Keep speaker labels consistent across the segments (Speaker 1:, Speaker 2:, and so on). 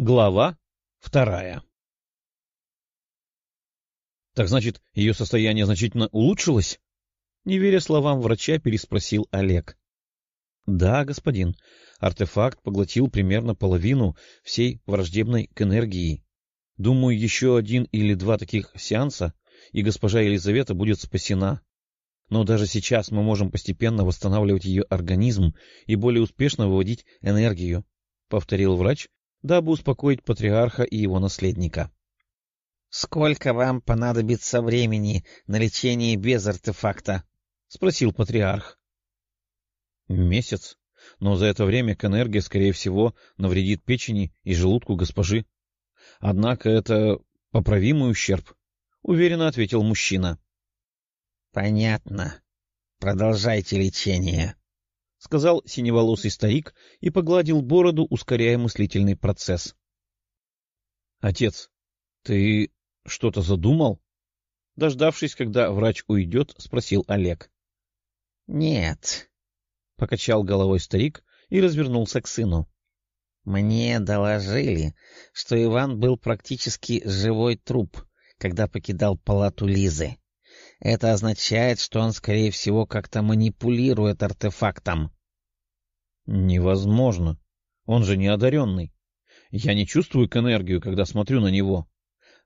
Speaker 1: Глава вторая Так значит, ее состояние значительно улучшилось? Не веря словам врача, переспросил Олег. Да, господин. Артефакт поглотил примерно половину всей враждебной к энергии. Думаю, еще один или два таких сеанса, и госпожа Елизавета будет спасена. Но даже сейчас мы можем постепенно восстанавливать ее организм и более успешно выводить энергию, — повторил врач, дабы успокоить патриарха и его наследника.
Speaker 2: — Сколько вам понадобится времени на лечение без артефакта? — спросил патриарх.
Speaker 1: — Месяц. Но за это время к энергии, скорее всего, навредит печени и желудку госпожи. Однако это поправимый ущерб, — уверенно ответил мужчина.
Speaker 2: — Понятно. Продолжайте лечение.
Speaker 1: — сказал синеволосый старик и погладил бороду, ускоряя мыслительный процесс. — Отец, ты что-то задумал? Дождавшись, когда врач уйдет, спросил Олег.
Speaker 2: — Нет, —
Speaker 1: покачал головой старик и развернулся к сыну.
Speaker 2: — Мне доложили, что Иван был практически живой труп, когда покидал палату Лизы. Это означает, что он, скорее всего, как-то манипулирует артефактом.
Speaker 1: — Невозможно. Он же не одаренный. Я не чувствую к энергию, когда смотрю на него.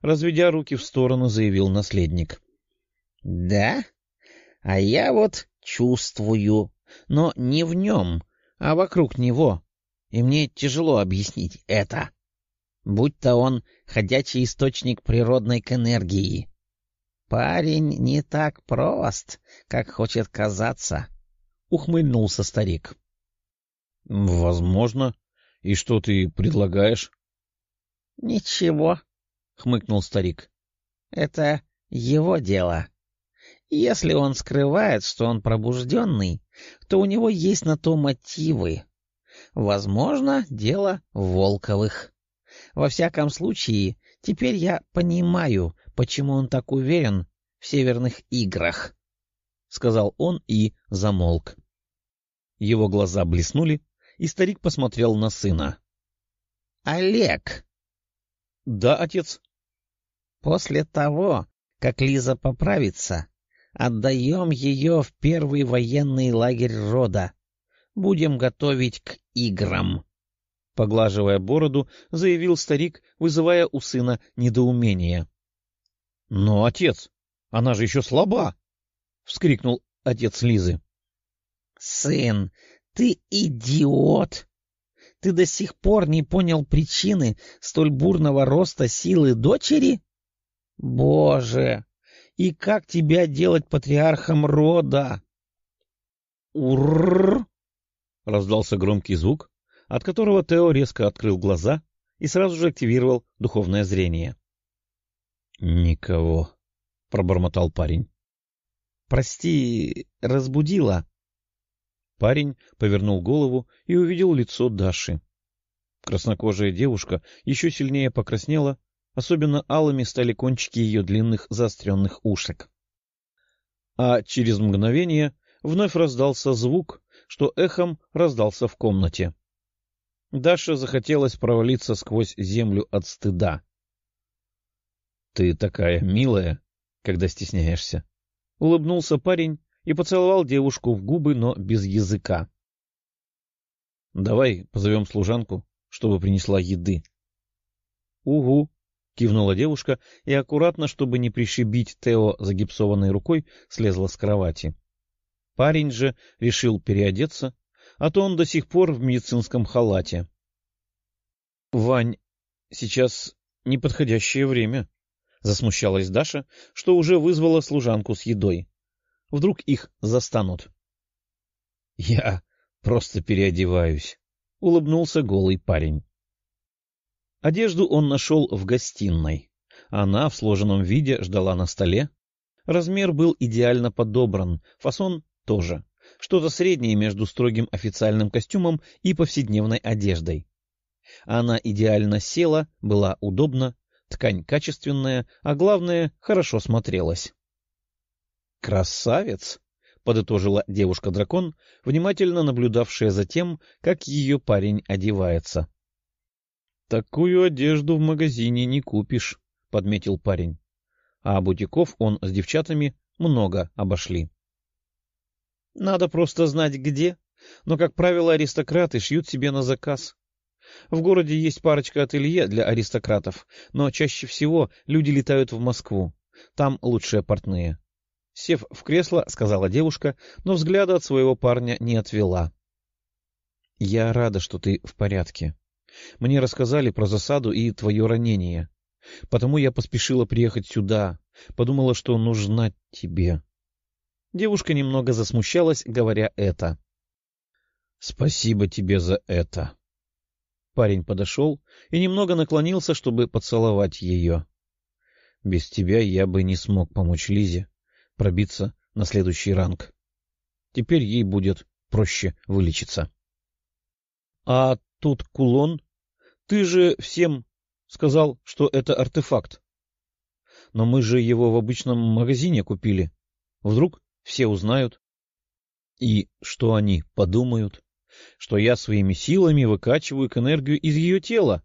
Speaker 1: Разведя руки в сторону, заявил наследник.
Speaker 2: — Да? А я вот чувствую, но не в нем, а вокруг него. И мне тяжело объяснить это. Будь то он ходячий источник природной к энергии. Парень не так прост, как хочет казаться, — ухмыльнулся старик.
Speaker 1: — Возможно. И что ты предлагаешь?
Speaker 2: — Ничего, — хмыкнул старик. — Это его дело. Если он скрывает, что он пробужденный, то у него есть на то мотивы. Возможно, дело Волковых. Во всяком случае, теперь я понимаю, почему он так уверен в северных играх, — сказал он и замолк.
Speaker 1: Его глаза блеснули, и старик посмотрел на сына.
Speaker 2: — Олег!
Speaker 1: — Да, отец.
Speaker 2: — После того, как Лиза поправится, отдаем ее в первый военный лагерь рода. Будем готовить к играм.
Speaker 1: Поглаживая бороду, заявил старик, вызывая у сына недоумение. — Но, отец, она же еще слаба! — вскрикнул отец Лизы.
Speaker 2: — Сын, ты идиот! Ты до сих пор не понял причины столь бурного роста силы дочери? Боже! И как тебя делать патриархом рода?
Speaker 1: Урррр! Раздался громкий звук, от которого Тео резко открыл глаза и сразу же активировал духовное зрение. — Никого, — пробормотал парень.
Speaker 2: — Прости, разбудила.
Speaker 1: Парень повернул голову и увидел лицо Даши. Краснокожая девушка еще сильнее покраснела, особенно алыми стали кончики ее длинных заостренных ушек. А через мгновение вновь раздался звук, что эхом раздался в комнате. Даша захотелось провалиться сквозь землю от стыда. — Ты такая милая, когда стесняешься. Улыбнулся парень и поцеловал девушку в губы, но без языка. — Давай позовем служанку, чтобы принесла еды. — Угу, — кивнула девушка и аккуратно, чтобы не пришибить Тео загипсованной рукой, слезла с кровати. Парень же решил переодеться, а то он до сих пор в медицинском халате. — Вань, сейчас неподходящее время, — засмущалась Даша, что уже вызвала служанку с едой. Вдруг их застанут. — Я просто переодеваюсь, — улыбнулся голый парень. Одежду он нашел в гостиной. Она в сложенном виде ждала на столе. Размер был идеально подобран, фасон тоже. Что-то среднее между строгим официальным костюмом и повседневной одеждой. Она идеально села, была удобна, ткань качественная, а главное, хорошо смотрелась. «Красавец!» — подытожила девушка-дракон, внимательно наблюдавшая за тем, как ее парень одевается. — Такую одежду в магазине не купишь, — подметил парень. А бутиков он с девчатами много обошли. — Надо просто знать, где, но, как правило, аристократы шьют себе на заказ. В городе есть парочка ателье для аристократов, но чаще всего люди летают в Москву. Там лучшие портные. Сев в кресло, сказала девушка, но взгляда от своего парня не отвела. — Я рада, что ты в порядке. Мне рассказали про засаду и твое ранение. Потому я поспешила приехать сюда, подумала, что нужна тебе. Девушка немного засмущалась, говоря это. — Спасибо тебе за это. Парень подошел и немного наклонился, чтобы поцеловать ее. Без тебя я бы не смог помочь Лизе пробиться на следующий ранг. Теперь ей будет проще вылечиться. — А тут кулон? Ты же всем сказал, что это артефакт. Но мы же его в обычном магазине купили. Вдруг все узнают. И что они подумают? Что я своими силами выкачиваю к энергию из ее тела?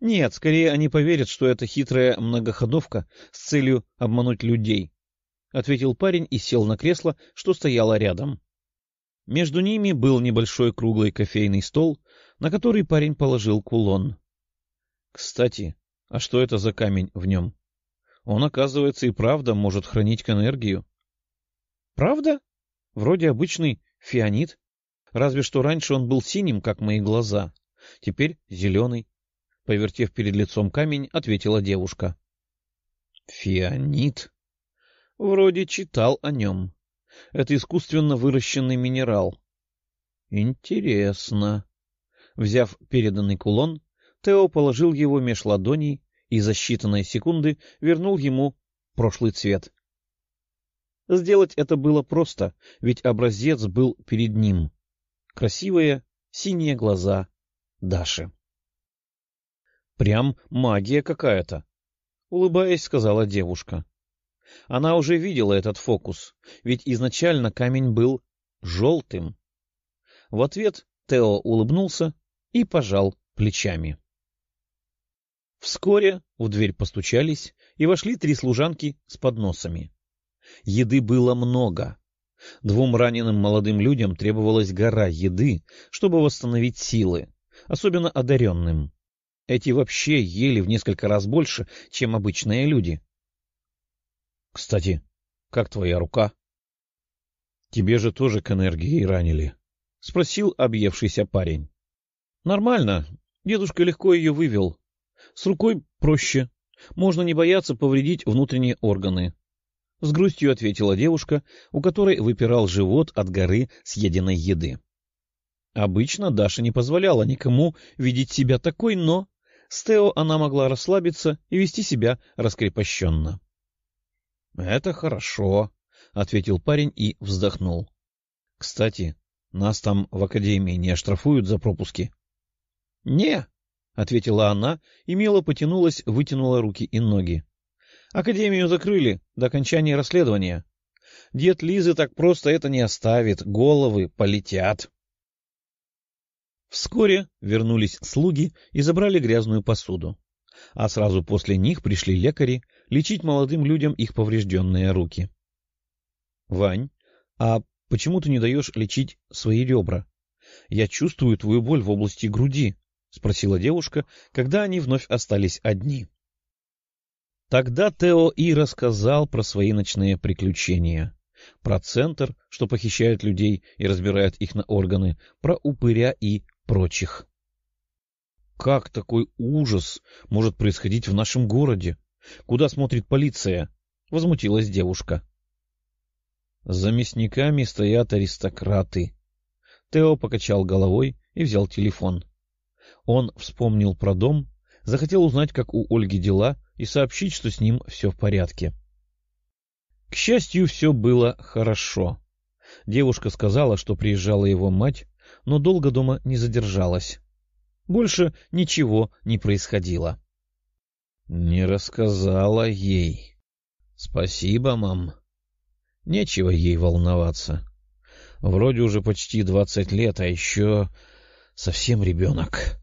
Speaker 1: Нет, скорее они поверят, что это хитрая многоходовка с целью обмануть людей. — ответил парень и сел на кресло, что стояло рядом. Между ними был небольшой круглый кофейный стол, на который парень положил кулон. Кстати, а что это за камень в нем? Он, оказывается, и правда может хранить энергию. Правда? Вроде обычный фианит. Разве что раньше он был синим, как мои глаза. Теперь зеленый. Повертев перед лицом камень, ответила девушка. Фианит? Вроде читал о нем. Это искусственно выращенный минерал. Интересно. Взяв переданный кулон, Тео положил его меж ладоней и за считанные секунды вернул ему прошлый цвет. Сделать это было просто, ведь образец был перед ним. Красивые синие глаза Даши. «Прям магия какая-то», — улыбаясь, сказала девушка. Она уже видела этот фокус, ведь изначально камень был желтым. В ответ Тео улыбнулся и пожал плечами. Вскоре в дверь постучались, и вошли три служанки с подносами. Еды было много. Двум раненым молодым людям требовалась гора еды, чтобы восстановить силы, особенно одаренным. Эти вообще ели в несколько раз больше, чем обычные люди. — Кстати, как твоя рука? — Тебе же тоже к энергии ранили, — спросил объевшийся парень. — Нормально. Дедушка легко ее вывел, с рукой проще. Можно не бояться повредить внутренние органы. С грустью ответила девушка, у которой выпирал живот от горы съеденной еды. Обычно Даша не позволяла никому видеть себя такой, но с Тео она могла расслабиться и вести себя раскрепощенно. — Это хорошо, — ответил парень и вздохнул. — Кстати, нас там в академии не оштрафуют за пропуски? — Не, — ответила она и мило потянулась, вытянула руки и ноги. — Академию закрыли до окончания расследования. Дед Лизы так просто это не оставит, головы полетят. Вскоре вернулись слуги и забрали грязную посуду. А сразу после них пришли лекари лечить молодым людям их поврежденные руки. — Вань, а почему ты не даешь лечить свои ребра? Я чувствую твою боль в области груди, — спросила девушка, когда они вновь остались одни. Тогда Тео и рассказал про свои ночные приключения. Про центр, что похищает людей и разбирает их на органы, про упыря и прочих. Как такой ужас может происходить в нашем городе? Куда смотрит полиция? — возмутилась девушка. За мясниками стоят аристократы. Тео покачал головой и взял телефон. Он вспомнил про дом, захотел узнать, как у Ольги дела, и сообщить, что с ним все в порядке. К счастью, все было хорошо. Девушка сказала, что приезжала его мать, но долго дома не задержалась. Больше ничего не происходило. — Не рассказала ей. — Спасибо, мам. Нечего ей волноваться. Вроде уже почти двадцать лет, а еще совсем ребенок.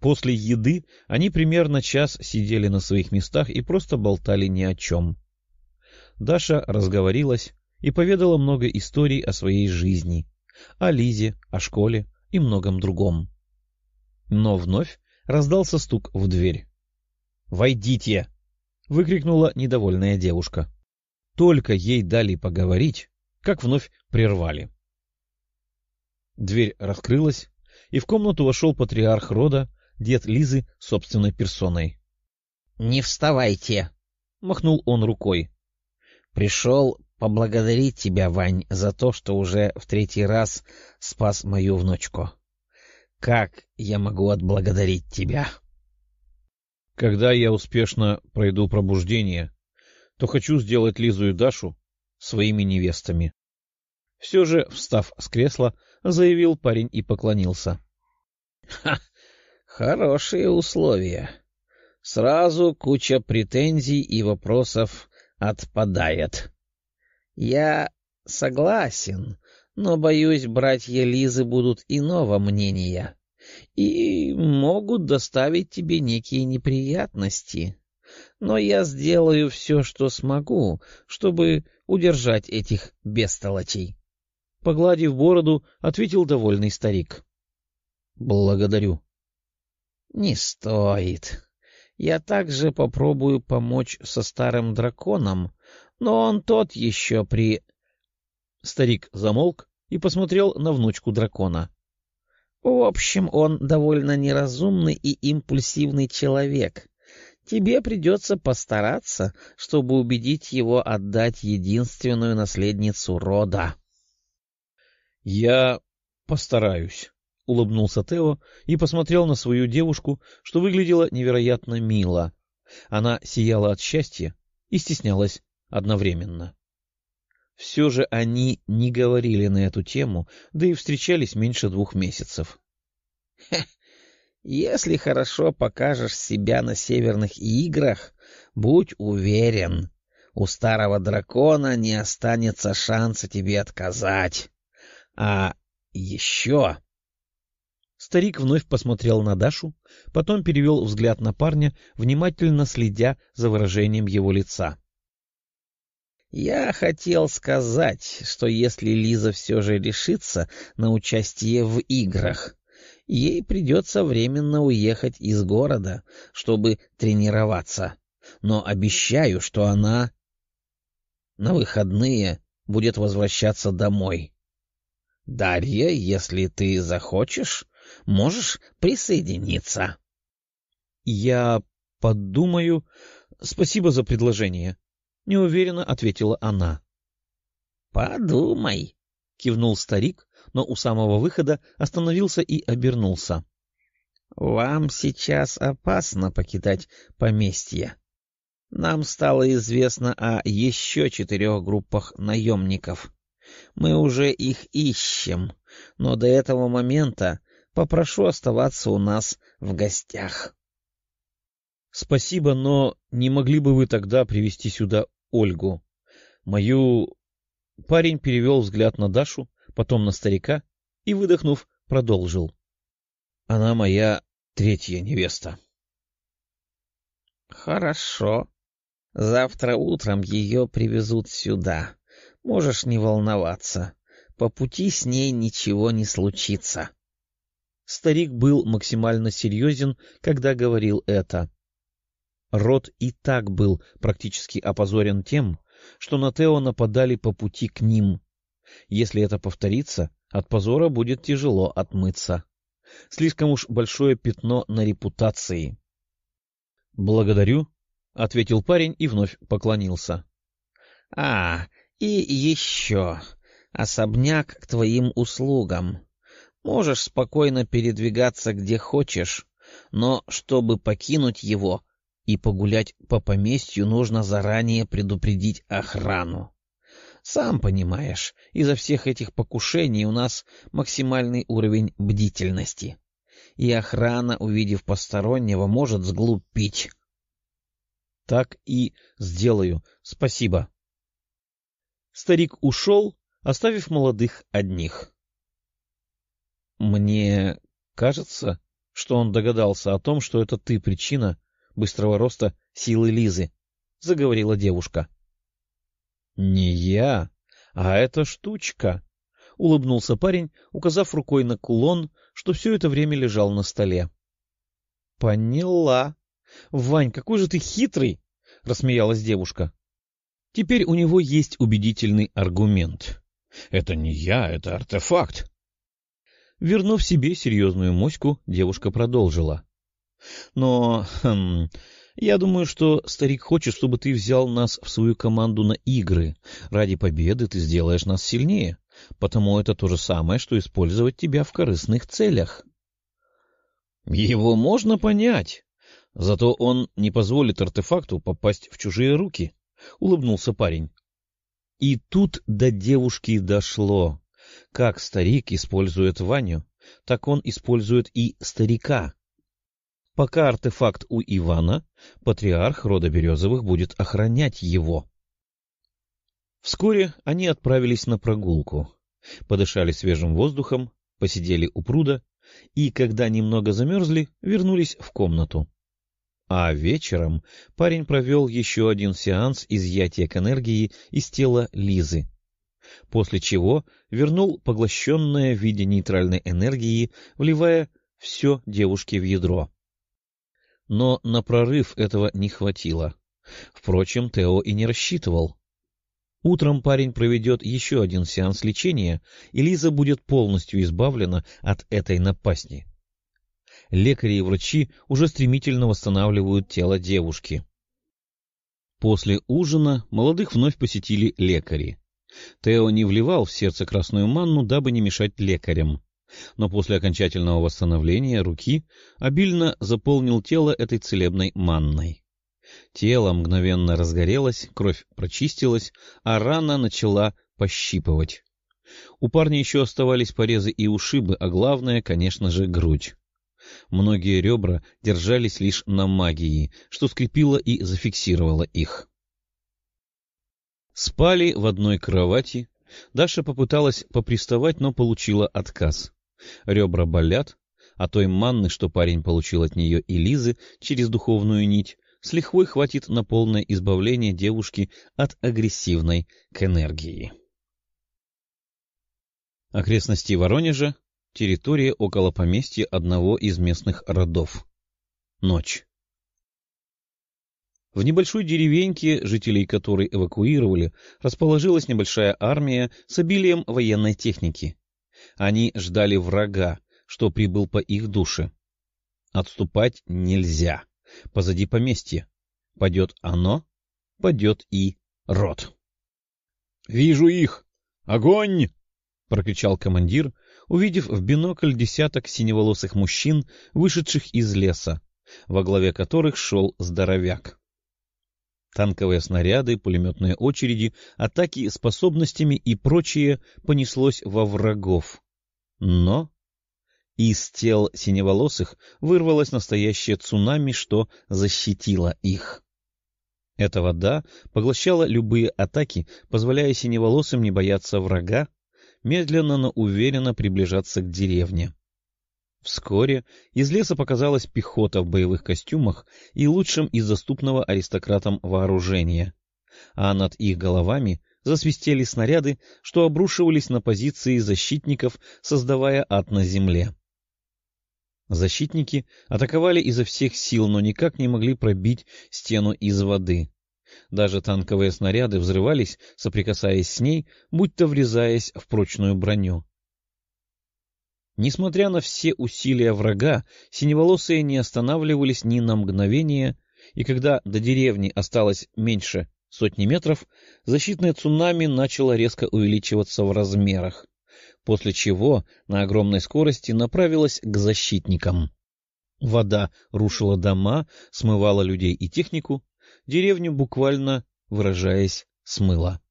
Speaker 1: После еды они примерно час сидели на своих местах и просто болтали ни о чем. Даша разговорилась и поведала много историй о своей жизни, о Лизе, о школе и многом другом. Но вновь раздался стук в дверь. «Войдите!» — выкрикнула недовольная девушка. Только ей дали поговорить, как вновь прервали. Дверь раскрылась, и в комнату вошел патриарх рода, дед Лизы собственной персоной.
Speaker 2: — Не вставайте! — махнул он рукой. — Пришел поблагодарить тебя, Вань, за то, что уже в третий раз спас мою внучку. Как я могу отблагодарить тебя?
Speaker 1: Когда я успешно пройду пробуждение, то хочу сделать Лизу и Дашу своими невестами. Все же, встав с кресла, заявил парень и поклонился.
Speaker 2: — Ха! Хорошие условия. Сразу куча претензий и вопросов отпадает. Я согласен, но, боюсь, братья Лизы будут иного мнения и могут доставить тебе некие неприятности. Но я сделаю все, что смогу, чтобы удержать этих бестолочей.
Speaker 1: Погладив бороду, ответил довольный старик. — Благодарю.
Speaker 2: — Не стоит. Я также попробую помочь со старым драконом, но он тот еще при...
Speaker 1: Старик замолк и посмотрел на внучку дракона.
Speaker 2: — В общем, он довольно неразумный и импульсивный человек. Тебе придется постараться, чтобы убедить его отдать единственную наследницу рода.
Speaker 1: — Я постараюсь, — улыбнулся Тео и посмотрел на свою девушку, что выглядела невероятно мило. Она сияла от счастья и стеснялась одновременно. Все же они не говорили на эту тему, да и встречались меньше двух месяцев.
Speaker 2: — Если хорошо покажешь себя на северных играх, будь уверен, у старого дракона не останется шанса тебе отказать. А еще...
Speaker 1: Старик вновь посмотрел на Дашу, потом перевел взгляд на парня, внимательно следя за выражением его лица.
Speaker 2: Я хотел сказать, что если Лиза все же решится на участие в играх, ей придется временно уехать из города, чтобы тренироваться. Но обещаю, что она на выходные будет возвращаться домой. Дарья, если ты захочешь, можешь присоединиться.
Speaker 1: — Я подумаю. Спасибо за предложение, — неуверенно ответила она.
Speaker 2: — Подумай, — кивнул старик, но у самого выхода остановился и обернулся. — Вам сейчас опасно покидать поместье. Нам стало известно о еще четырех группах наемников. Мы уже их ищем, но до этого момента попрошу оставаться у нас в гостях.
Speaker 1: — Спасибо, но не могли бы вы тогда привести сюда Ольгу? Мою... Парень перевел взгляд на Дашу, потом на старика и, выдохнув, продолжил. — Она моя третья невеста.
Speaker 2: — Хорошо. Завтра утром ее привезут сюда. Можешь не волноваться. По пути с ней ничего не случится.
Speaker 1: Старик был максимально серьезен, когда говорил это. Род и так был практически опозорен тем, что на Тео нападали по пути к ним. Если это повторится, от позора будет тяжело отмыться. Слишком уж большое пятно на репутации. — Благодарю, — ответил парень и вновь поклонился.
Speaker 2: — А, и еще. Особняк к твоим услугам. Можешь спокойно передвигаться где хочешь, но чтобы покинуть его и погулять по поместью, нужно заранее предупредить охрану. Сам понимаешь, из-за всех этих покушений у нас максимальный уровень бдительности. И охрана, увидев постороннего, может сглупить.
Speaker 1: — Так и сделаю. Спасибо. Старик ушел, оставив молодых одних. Мне кажется, что он догадался о том, что это ты причина быстрого роста силы Лизы, — заговорила девушка. — Не я, а эта штучка, — улыбнулся парень, указав рукой на кулон, что все это время лежал на столе. — Поняла. Вань, какой же ты хитрый! — рассмеялась девушка. Теперь у него есть убедительный аргумент. Это не я, это артефакт. Вернув себе серьезную моську, девушка продолжила. — Но хм, я думаю, что старик хочет, чтобы ты взял нас в свою команду на игры. Ради победы ты сделаешь нас сильнее, потому это то же самое, что использовать тебя в корыстных целях. Его можно понять, зато он не позволит артефакту попасть в чужие руки, — улыбнулся парень. И тут до девушки дошло. Как старик использует Ваню, так он использует и старика. Пока артефакт у Ивана, патриарх рода Березовых будет охранять его. Вскоре они отправились на прогулку, подышали свежим воздухом, посидели у пруда и, когда немного замерзли, вернулись в комнату. А вечером парень провел еще один сеанс изъятия к энергии из тела Лизы, после чего вернул поглощенное в виде нейтральной энергии, вливая все девушке в ядро. Но на прорыв этого не хватило. Впрочем, Тео и не рассчитывал. Утром парень проведет еще один сеанс лечения, и Лиза будет полностью избавлена от этой напасти лекари и врачи уже стремительно восстанавливают тело девушки. После ужина молодых вновь посетили лекари. Тео не вливал в сердце красную манну, дабы не мешать лекарям. Но после окончательного восстановления руки обильно заполнил тело этой целебной манной. Тело мгновенно разгорелось, кровь прочистилась, а рана начала пощипывать. У парня еще оставались порезы и ушибы, а главное, конечно же, грудь. Многие ребра держались лишь на магии, что скрепило и зафиксировало их. Спали в одной кровати. Даша попыталась поприставать, но получила отказ. Ребра болят, а той манны, что парень получил от нее и Лизы через духовную нить, с лихвой хватит на полное избавление девушки от агрессивной к энергии. Окрестности Воронежа Территория около поместья одного из местных родов. Ночь. В небольшой деревеньке, жителей которой эвакуировали, расположилась небольшая армия с обилием военной техники. Они ждали врага, что прибыл по их душе. Отступать нельзя. Позади поместья. Падет оно, падет и род. — Вижу их! Огонь! — прокричал командир, увидев в бинокль десяток синеволосых мужчин, вышедших из леса, во главе которых шел здоровяк. Танковые снаряды, пулеметные очереди, атаки способностями и прочее понеслось во врагов. Но из тел синеволосых вырвалось настоящее цунами, что защитило их. Эта вода поглощала любые атаки, позволяя синеволосым не бояться врага, медленно, но уверенно приближаться к деревне. Вскоре из леса показалась пехота в боевых костюмах и лучшим из доступного аристократам вооружения, а над их головами засвистели снаряды, что обрушивались на позиции защитников, создавая ад на земле. Защитники атаковали изо всех сил, но никак не могли пробить стену из воды. Даже танковые снаряды взрывались, соприкасаясь с ней, будто врезаясь в прочную броню. Несмотря на все усилия врага, синеволосые не останавливались ни на мгновение, и когда до деревни осталось меньше сотни метров, защитное цунами начало резко увеличиваться в размерах, после чего на огромной скорости направилось к защитникам. Вода рушила дома, смывала людей и технику, деревню буквально, выражаясь, смыло.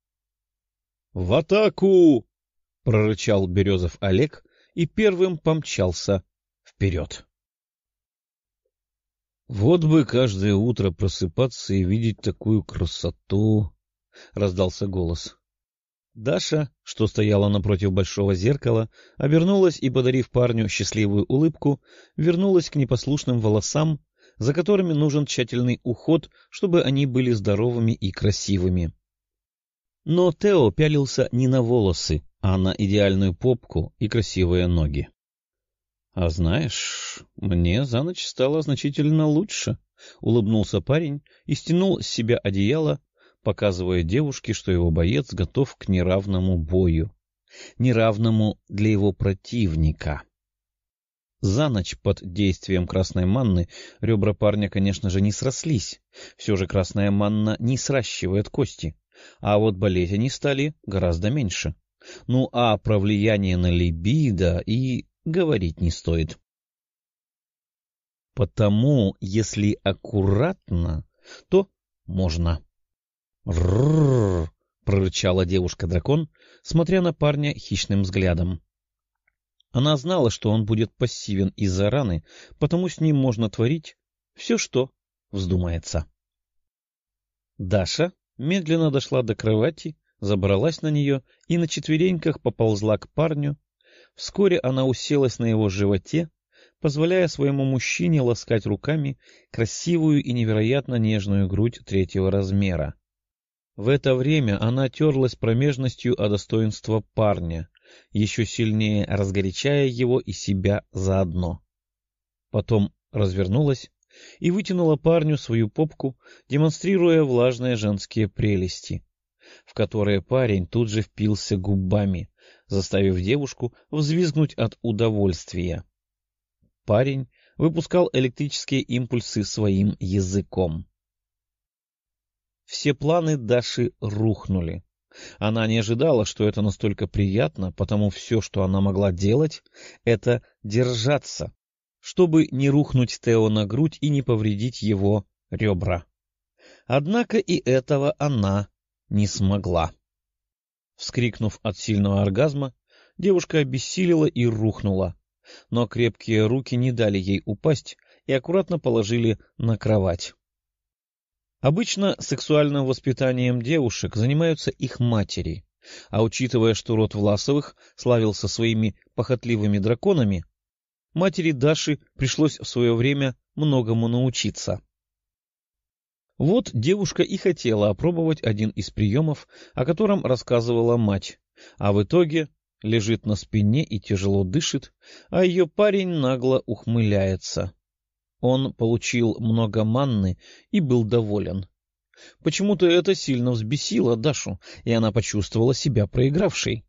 Speaker 1: — В атаку! — прорычал Березов Олег и первым помчался вперед. Вот бы каждое утро просыпаться и видеть такую красоту! — раздался голос. Даша, что стояла напротив большого зеркала, обернулась и, подарив парню счастливую улыбку, вернулась к непослушным волосам, за которыми нужен тщательный уход, чтобы они были здоровыми и красивыми. Но Тео пялился не на волосы, а на идеальную попку и красивые ноги. — А знаешь, мне за ночь стало значительно лучше, — улыбнулся парень и стянул с себя одеяло, показывая девушке, что его боец готов к неравному бою, неравному для его противника. За ночь под действием красной манны ребра парня, конечно же, не срослись. Все же красная манна не сращивает кости, а вот болеть они стали гораздо меньше. Ну а про влияние на либидо и говорить не стоит. Потому, если аккуратно, то можно. «Ррррр!» — прорычала девушка-дракон, смотря на парня хищным взглядом. Она знала, что он будет пассивен из-за раны, потому с ним можно творить все, что вздумается. Даша медленно дошла до кровати, забралась на нее и на четвереньках поползла к парню. Вскоре она уселась на его животе, позволяя своему мужчине ласкать руками красивую и невероятно нежную грудь третьего размера. В это время она терлась промежностью о достоинство парня, еще сильнее разгорячая его и себя заодно. Потом развернулась и вытянула парню свою попку, демонстрируя влажные женские прелести, в которые парень тут же впился губами, заставив девушку взвизгнуть от удовольствия. Парень выпускал электрические импульсы своим языком. Все планы Даши рухнули. Она не ожидала, что это настолько приятно, потому все, что она могла делать, это держаться, чтобы не рухнуть Тео на грудь и не повредить его ребра. Однако и этого она не смогла. Вскрикнув от сильного оргазма, девушка обессилила и рухнула, но крепкие руки не дали ей упасть и аккуратно положили на кровать. Обычно сексуальным воспитанием девушек занимаются их матери, а учитывая, что род Власовых славился своими похотливыми драконами, матери Даши пришлось в свое время многому научиться. Вот девушка и хотела опробовать один из приемов, о котором рассказывала мать, а в итоге лежит на спине и тяжело дышит, а ее парень нагло ухмыляется. Он получил много манны и был доволен. Почему-то это сильно взбесило Дашу, и она почувствовала себя проигравшей.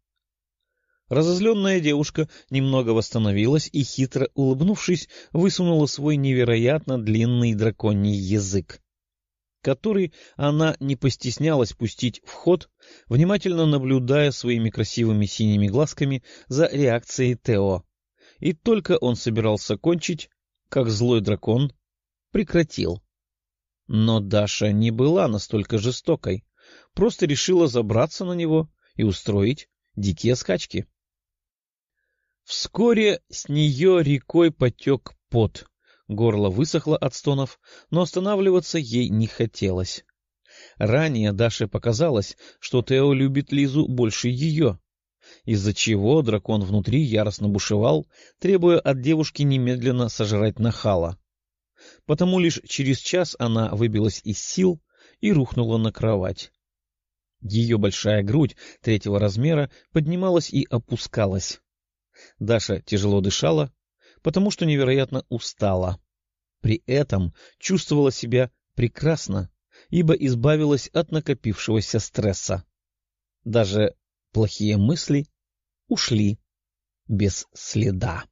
Speaker 1: Разозленная девушка немного восстановилась и, хитро улыбнувшись, высунула свой невероятно длинный драконий язык, который она не постеснялась пустить в ход, внимательно наблюдая своими красивыми синими глазками за реакцией Тео. И только он собирался кончить, как злой дракон прекратил. Но Даша не была настолько жестокой, просто решила забраться на него и устроить дикие скачки. Вскоре с нее рекой потек пот, горло высохло от стонов, но останавливаться ей не хотелось. Ранее Даше показалось, что Тео любит Лизу больше ее, из-за чего дракон внутри яростно бушевал, требуя от девушки немедленно сожрать нахала. Потому лишь через час она выбилась из сил и рухнула на кровать. Ее большая грудь третьего размера поднималась и опускалась. Даша тяжело дышала, потому что невероятно устала. При этом чувствовала себя прекрасно, ибо избавилась от накопившегося стресса. Даже плохие мысли ушли без следа.